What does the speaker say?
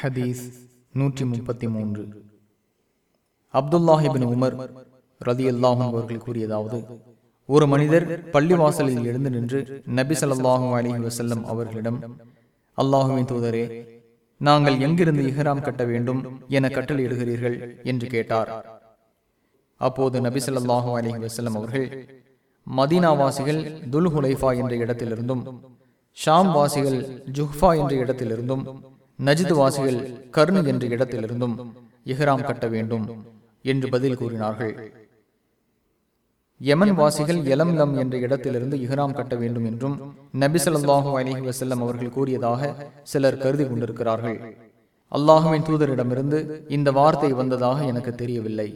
ஹதீஸ் நூற்றி முப்பத்தி மூன்று. அப்துல்லாஹிபின் உமர் ரதி அல்லாஹும் அவர்கள் கூறியதாவது ஒரு மனிதர் பள்ளிவாசலில் எழுந்து நின்று நபி ஸல்லல்லாஹு அலி வசல்லம் அவர்களிடம் அல்லாஹுவின் தூதரே நாங்கள் எங்கிருந்து இஹராம் கட்ட வேண்டும் என கட்டளையிடுகிறீர்கள் என்று கேட்டார். அப்போது நபி ஸல்லல்லாஹு அலி வஸல்லம் அவர்கள் மதீனாவாசிகள் துல் ஹுலைஃபா என்ற இடத்திலிருந்தும் ஷாம் வாசிகள் ஜுஹ்ஃபா என்ற இடத்திலிருந்தும் நஜித் வாசிகள் கர்ணு என்ற இடத்திலிருந்தும் இஹ்ராம் கட்ட வேண்டும் என்று பதில் கூறினார்கள். யமன் வாசிகள் எலம் லம் என்ற இடத்திலிருந்து இஹ்ராம் கட்ட வேண்டும் என்றும் நபி ஸல்லல்லாஹு வசல்லம் அவர்கள் கூறியதாக சிலர் கருதி கொண்டிருக்கிறார்கள். அல்லாஹுவின் தூதரிடமிருந்து இந்த வார்த்தை வந்ததாக எனக்கு தெரியவில்லை.